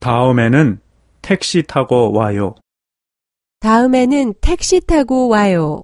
다음에는 택시 타고 와요. 다음에는 택시 타고 와요.